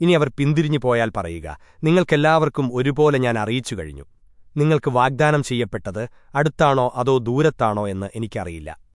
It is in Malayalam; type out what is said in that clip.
ഇനി അവർ പിന്തിരിഞ്ഞു പോയാൽ പറയുക നിങ്ങൾക്കെല്ലാവർക്കും ഒരുപോലെ ഞാൻ അറിയിച്ചു കഴിഞ്ഞു. നിങ്ങൾക്ക് വാഗ്ദാനം ചെയ്യപ്പെട്ടത് അടുത്താണോ അതോ ദൂരത്താണോ എന്ന് എനിക്കറിയില്ല.